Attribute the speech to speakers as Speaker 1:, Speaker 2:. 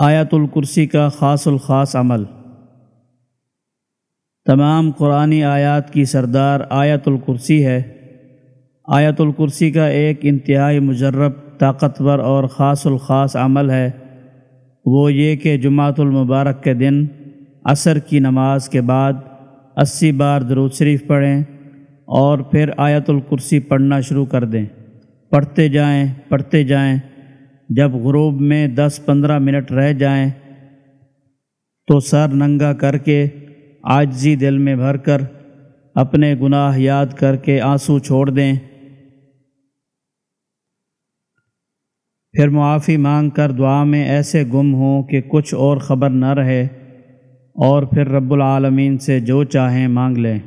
Speaker 1: آیت الکرسی کا خاص الخاص عمل۔ تمام قرآنی آیات کی سردار آیت الکرسی ہے۔ آیت الکرسی کا ایک انتہائی مجرب، طاقتور اور خاص الخاص عمل ہے۔ وہ یہ کہ جمعۃ المبارک کے دن، عصر کی نماز کے بعد اسی بار درود شریف پڑھیں اور پھر آیت الکرسی پڑھنا شروع کر دیں۔ پڑھتے جائیں پڑھتے جائیں۔ جب غروب میں دس پندرہ منٹ رہ جائیں تو سر ننگا کر کے آجزی دل میں بھر کر اپنے گناہ یاد کر کے آنسو چھوڑ دیں۔ پھر معافی مانگ کر دعا میں ایسے گم ہوں کہ کچھ اور خبر نہ رہے اور پھر رب العالمین سے جو چاہیں مانگ لیں۔